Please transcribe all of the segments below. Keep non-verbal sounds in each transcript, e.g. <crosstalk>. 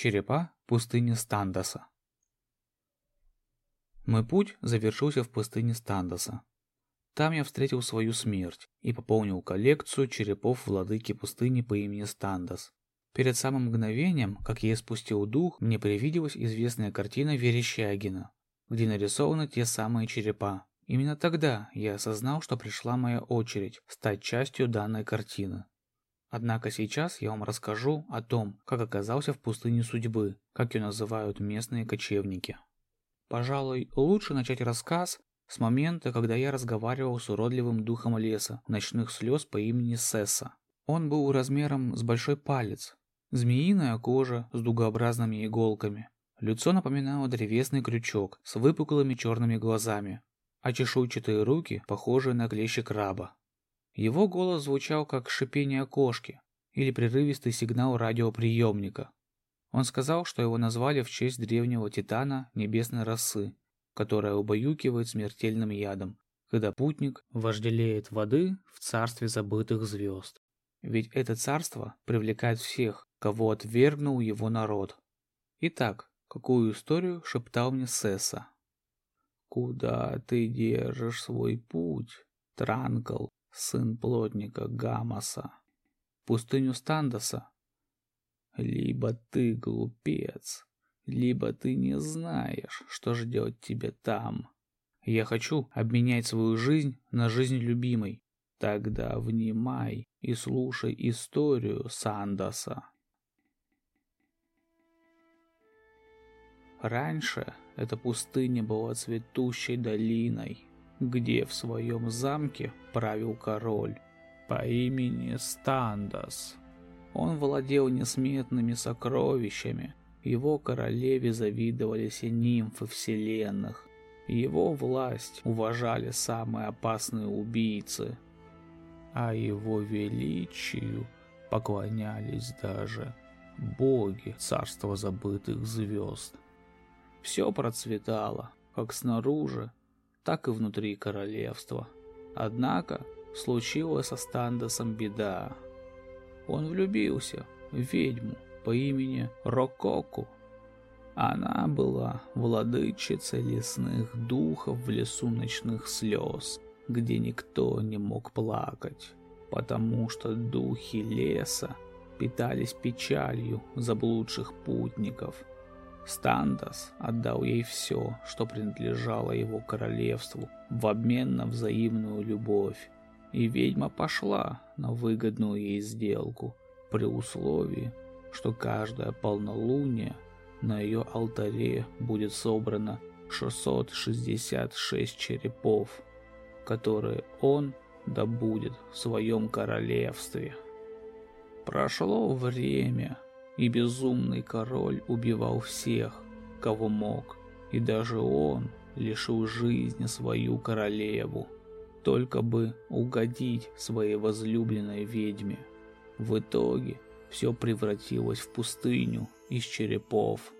Черепа пустыни Стандоса. Мой путь завершился в пустыне Стандоса. Там я встретил свою смерть и пополнил коллекцию черепов владыки пустыни по имени Стандос. Перед самым мгновением, как я испустил дух, мне привиделась известная картина Верещагина, где нарисованы те самые черепа. Именно тогда я осознал, что пришла моя очередь стать частью данной картины. Однако сейчас я вам расскажу о том, как оказался в пустыне судьбы, как ее называют местные кочевники. Пожалуй, лучше начать рассказ с момента, когда я разговаривал с уродливым духом леса, ночных слез по имени Сесса. Он был размером с большой палец, змеиная кожа с дугообразными иголками. Лицо напоминало древесный крючок с выпуклыми черными глазами, а чешуйчатые руки, похожие на клещи краба. Его голос звучал как шипение кошки или прерывистый сигнал радиоприемника. Он сказал, что его назвали в честь древнего титана небесной росы, которая убаюкивает смертельным ядом, когда путник вожделеет воды в царстве забытых звезд. Ведь это царство привлекает всех, кого отвергнул его народ. Итак, какую историю шептал мне Сесса? «Куда ты держишь свой путь, Транкл?» Сын плотника Гамаса, пустыню Стандоса. Либо ты глупец, либо ты не знаешь, что ждет тебя там. Я хочу обменять свою жизнь на жизнь любимой. Тогда внимай и слушай историю Сандоса. Раньше эта пустыня была цветущей долиной, где в своем замке правил король по имени Стандас. Он владел несметными сокровищами, его королеве завидовали все нимфы вселенных, его власть уважали самые опасные убийцы, а его величию поклонялись даже боги царства забытых звезд. Все процветало, как снаружи, так и внутри королевства. Однако случилась со Стандосом беда. Он влюбился в ведьму по имени Рококу. Она была владычицей лесных духов в лесу ночных слез, где никто не мог плакать, потому что духи леса питались печалью заблудших путников – Стандас отдал ей все, что принадлежало его королевству, в обмен на взаимную любовь. И ведьма пошла на выгодную ей сделку, при условии, что каждое полнолуние на ее алтаре будет собрано 666 черепов, которые он добудет в своем королевстве. Прошло время, и безумный король убивал всех, кого мог, и даже он лишил жизни свою королеву, только бы угодить своей возлюбленной ведьме. В итоге все превратилось в пустыню из черепов.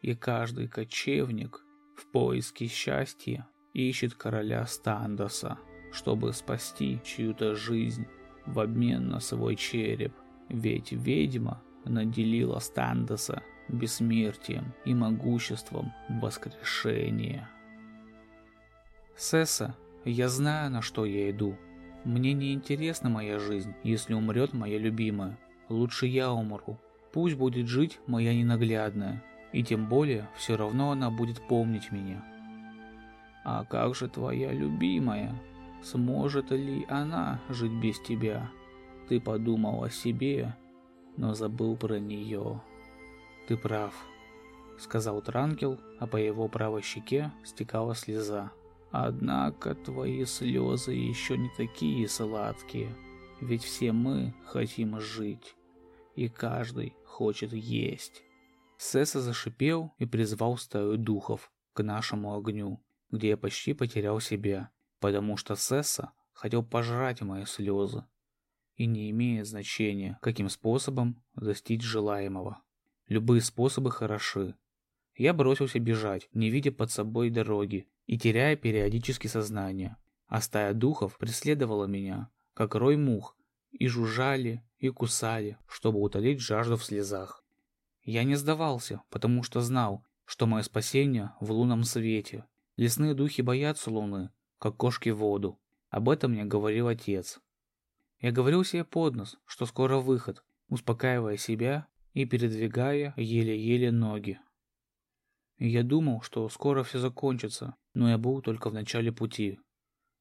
И каждый кочевник в поиске счастья ищет короля Стандоса, чтобы спасти чью-то жизнь в обмен на свой череп. Ведь ведьма наделила Стандоса бессмертием и могуществом воскрешения. Сесса, я знаю, на что я иду. Мне не интересна моя жизнь, если умрет моя любимая. Лучше я умру. Пусть будет жить моя ненаглядная, и тем более все равно она будет помнить меня. А как же твоя любимая? Сможет ли она жить без тебя? Ты подумал о себе но забыл про нее. Ты прав, сказал Транкел, а по его правой щеке стекала слеза. Однако твои слезы еще не такие сладкие, ведь все мы хотим жить, и каждый хочет есть. Сесса зашипел и призвал стаю духов к нашему огню, где я почти потерял себя, потому что Сесса хотел пожрать мои слезы и не имеет значения, каким способом достичь желаемого. Любые способы хороши. Я бросился бежать, не видя под собой дороги и теряя периодически сознание. А стая духов преследовала меня, как рой мух, и жужжали, и кусали, чтобы утолить жажду в слезах. Я не сдавался, потому что знал, что мое спасение в лунном свете. Лесные духи боятся луны, как кошки воду. Об этом мне говорил отец. Я говорил себе под нос, что скоро выход, успокаивая себя и передвигая еле-еле ноги. Я думал, что скоро все закончится, но я был только в начале пути.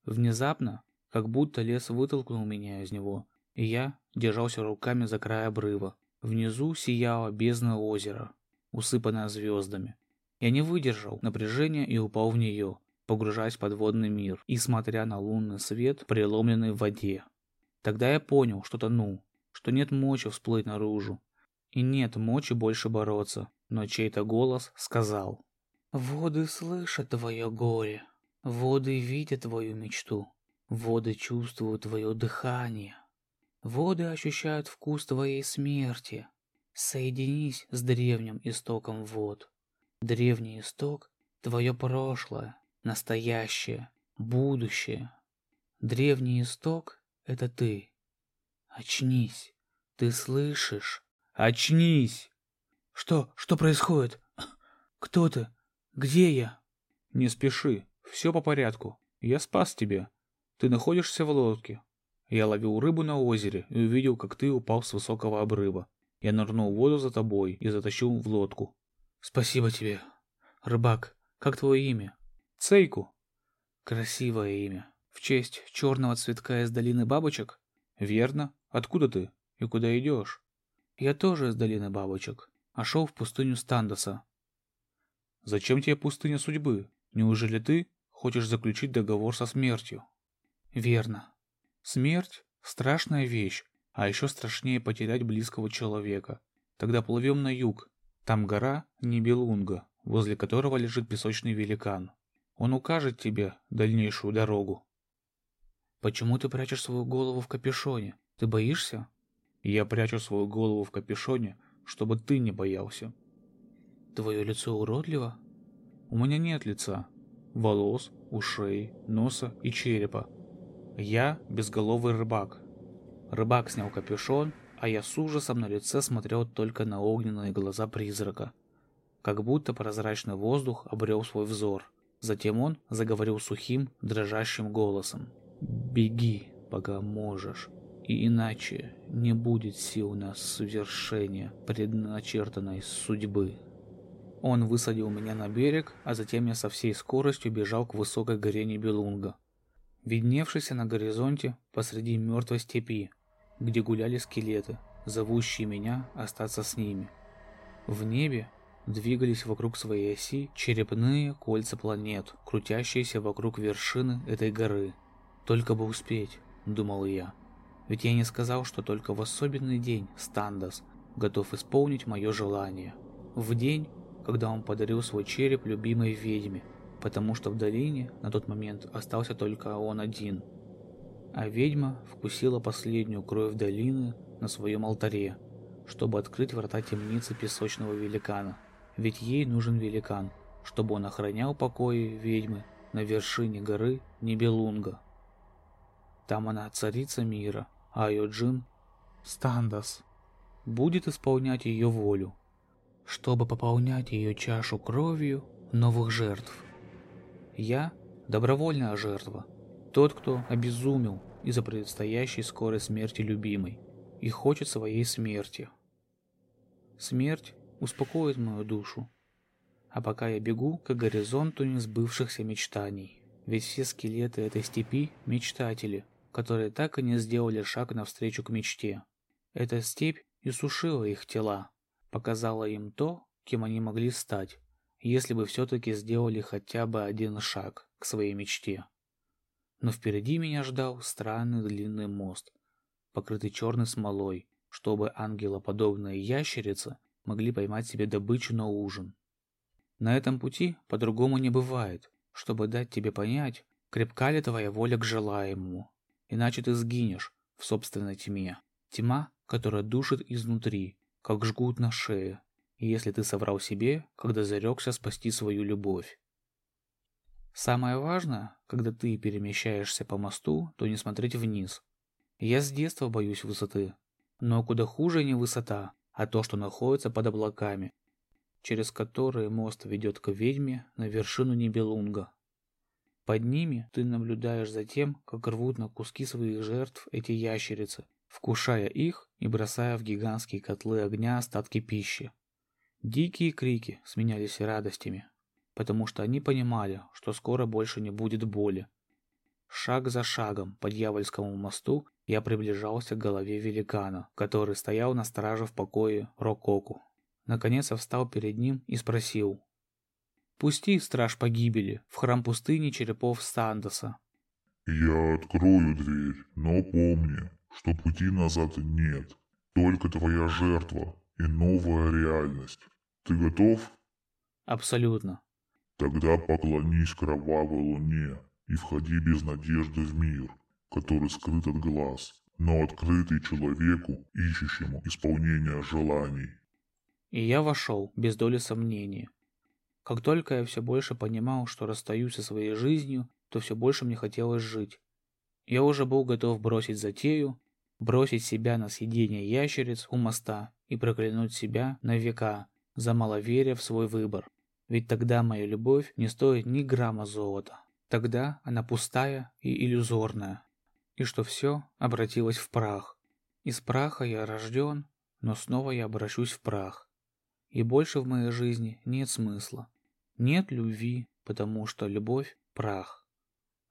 Внезапно, как будто лес вытолкнул меня из него, и я держался руками за край обрыва. Внизу сияло бездна озера, усыпанное звездами. Я не выдержал напряжения и упал в нее, погружаясь в подводный мир и смотря на лунный свет, преломленный в воде. Тогда я понял, что тону, что нет мочи всплыть наружу, и нет мочи больше бороться, но чей-то голос сказал. «Воды слышат твое горе, воды видят твою мечту, воды чувствуют твое дыхание, воды ощущают вкус твоей смерти. Соединись с древним истоком вод. Древний исток — твое прошлое, настоящее, будущее. Древний исток — это ты. Очнись, ты слышишь? Очнись!» Что? Что происходит? <clears throat> Кто ты? Где я? Не спеши. Все по порядку. Я спас тебя. Ты находишься в лодке. Я ловил рыбу на озере и увидел, как ты упал с высокого обрыва. Я нырнул в воду за тобой и затащил в лодку. Спасибо тебе. Рыбак, как твое имя? Цейку. Красивое имя. В честь черного цветка из долины бабочек? Верно. Откуда ты? И куда идешь? Я тоже из долины бабочек а шел в пустыню Стандоса. Зачем тебе пустыня судьбы? Неужели ты хочешь заключить договор со смертью? Верно. Смерть – страшная вещь, а еще страшнее потерять близкого человека. Тогда плывем на юг. Там гора Нибелунга, возле которого лежит песочный великан. Он укажет тебе дальнейшую дорогу. Почему ты прячешь свою голову в капюшоне? Ты боишься? Я прячу свою голову в капюшоне, чтобы ты не боялся. Твое лицо уродливо? У меня нет лица, волос, ушей, носа и черепа. Я безголовый рыбак. Рыбак снял капюшон, а я с ужасом на лице смотрел только на огненные глаза призрака. Как будто прозрачный воздух обрел свой взор. Затем он заговорил сухим, дрожащим голосом. «Беги, пока можешь и иначе не будет сил на совершение предначертанной судьбы. Он высадил меня на берег, а затем я со всей скоростью бежал к высокой горе Нибелунга, видневшейся на горизонте посреди мертвой степи, где гуляли скелеты, зовущие меня остаться с ними. В небе двигались вокруг своей оси черепные кольца планет, крутящиеся вокруг вершины этой горы. Только бы успеть, думал я. Ведь я не сказал, что только в особенный день Стандас готов исполнить мое желание. В день, когда он подарил свой череп любимой ведьме, потому что в долине на тот момент остался только он один. А ведьма вкусила последнюю кровь долины на своем алтаре, чтобы открыть врата темницы песочного великана. Ведь ей нужен великан, чтобы он охранял покои ведьмы на вершине горы Нибелунга. Там она царица мира, а Йоджин Стандас будет исполнять ее волю, чтобы пополнять ее чашу кровью новых жертв. Я – добровольная жертва, тот, кто обезумел из-за предстоящей скорой смерти любимой и хочет своей смерти. Смерть успокоит мою душу, а пока я бегу к горизонту несбывшихся мечтаний, ведь все скелеты этой степи – мечтатели – которые так и не сделали шаг навстречу к мечте. Эта степь иссушила их тела, показала им то, кем они могли стать, если бы все-таки сделали хотя бы один шаг к своей мечте. Но впереди меня ждал странный длинный мост, покрытый черной смолой, чтобы ангелоподобные ящерицы могли поймать себе добычу на ужин. На этом пути по-другому не бывает, чтобы дать тебе понять, крепка ли твоя воля к желаемому иначе ты сгинешь в собственной тьме. Тьма, которая душит изнутри, как жгут на шее, если ты соврал себе, когда зарекся спасти свою любовь. Самое важное, когда ты перемещаешься по мосту, то не смотреть вниз. Я с детства боюсь высоты. Но куда хуже не высота, а то, что находится под облаками, через которые мост ведет к ведьме на вершину Нибелунга. Под ними ты наблюдаешь за тем, как рвут на куски своих жертв эти ящерицы, вкушая их и бросая в гигантские котлы огня остатки пищи. Дикие крики сменялись радостями, потому что они понимали, что скоро больше не будет боли. Шаг за шагом по дьявольскому мосту я приближался к голове великана, который стоял на страже в покое Рококу. Наконец я встал перед ним и спросил. «Пусти, страж погибели, в храм пустыни черепов Сандоса». «Я открою дверь, но помни, что пути назад нет. Только твоя жертва и новая реальность. Ты готов?» «Абсолютно». «Тогда поклонись кровавой луне и входи без надежды в мир, который скрыт от глаз, но открытый человеку, ищущему исполнения желаний». И я вошел, без доли сомнения. Как только я все больше понимал, что расстаюсь со своей жизнью, то все больше мне хотелось жить. Я уже был готов бросить затею, бросить себя на съедение ящериц у моста и проклянуть себя на века за маловерие в свой выбор. Ведь тогда моя любовь не стоит ни грамма золота. Тогда она пустая и иллюзорная. И что все обратилось в прах. Из праха я рожден, но снова я обращусь в прах. И больше в моей жизни нет смысла. Нет любви, потому что любовь – прах.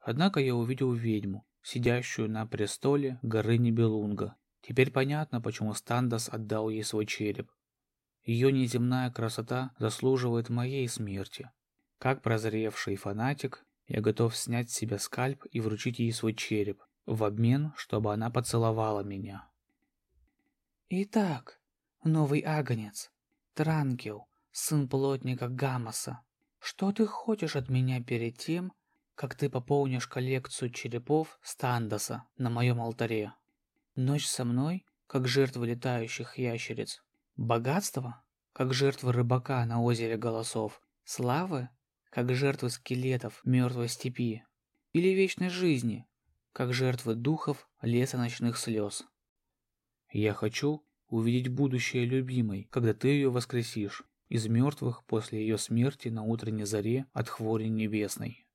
Однако я увидел ведьму, сидящую на престоле горы Нибелунга. Теперь понятно, почему Стандас отдал ей свой череп. Ее неземная красота заслуживает моей смерти. Как прозревший фанатик, я готов снять с себя скальп и вручить ей свой череп, в обмен, чтобы она поцеловала меня. Итак, новый агнец, Транкел, сын плотника Гамаса, что ты хочешь от меня перед тем, как ты пополнишь коллекцию черепов Стандоса на моем алтаре? Ночь со мной, как жертва летающих ящериц? Богатство, как жертва рыбака на озере голосов? Славы, как жертвы скелетов мертвой степи? Или вечной жизни, как жертвы духов леса ночных слез? Я хочу увидеть будущее любимой, когда ты ее воскресишь из мертвых после ее смерти на утренней заре от хвори небесной.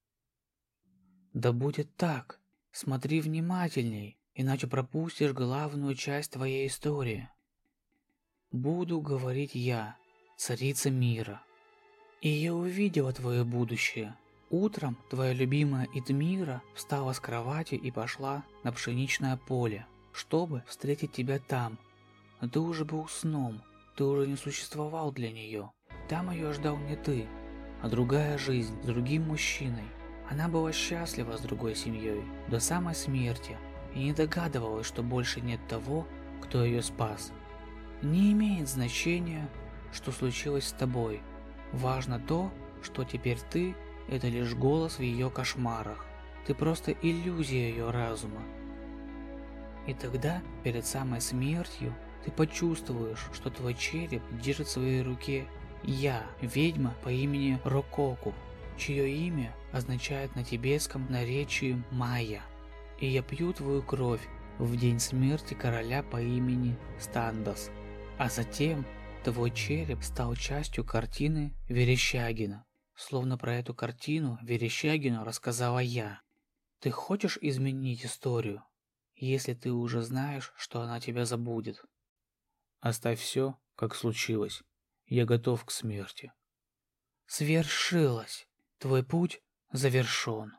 Да будет так. Смотри внимательней, иначе пропустишь главную часть твоей истории. Буду говорить я, царица мира. И я увидела твое будущее. Утром твоя любимая Идмира встала с кровати и пошла на пшеничное поле, чтобы встретить тебя там, ты уже был сном, ты уже не существовал для нее. Там ее ждал не ты, а другая жизнь с другим мужчиной. Она была счастлива с другой семьей до самой смерти и не догадывалась, что больше нет того, кто ее спас. Не имеет значения, что случилось с тобой. Важно то, что теперь ты – это лишь голос в ее кошмарах. Ты просто иллюзия ее разума. И тогда, перед самой смертью, ты почувствуешь, что твой череп держит в своей руке я, ведьма по имени Рококу, чье имя означает на тибетском наречии Майя. И я пью твою кровь в день смерти короля по имени Стандас. А затем твой череп стал частью картины Верещагина. Словно про эту картину Верещагину рассказала я. Ты хочешь изменить историю, если ты уже знаешь, что она тебя забудет? Оставь все, как случилось. Я готов к смерти. Свершилось. Твой путь завершен.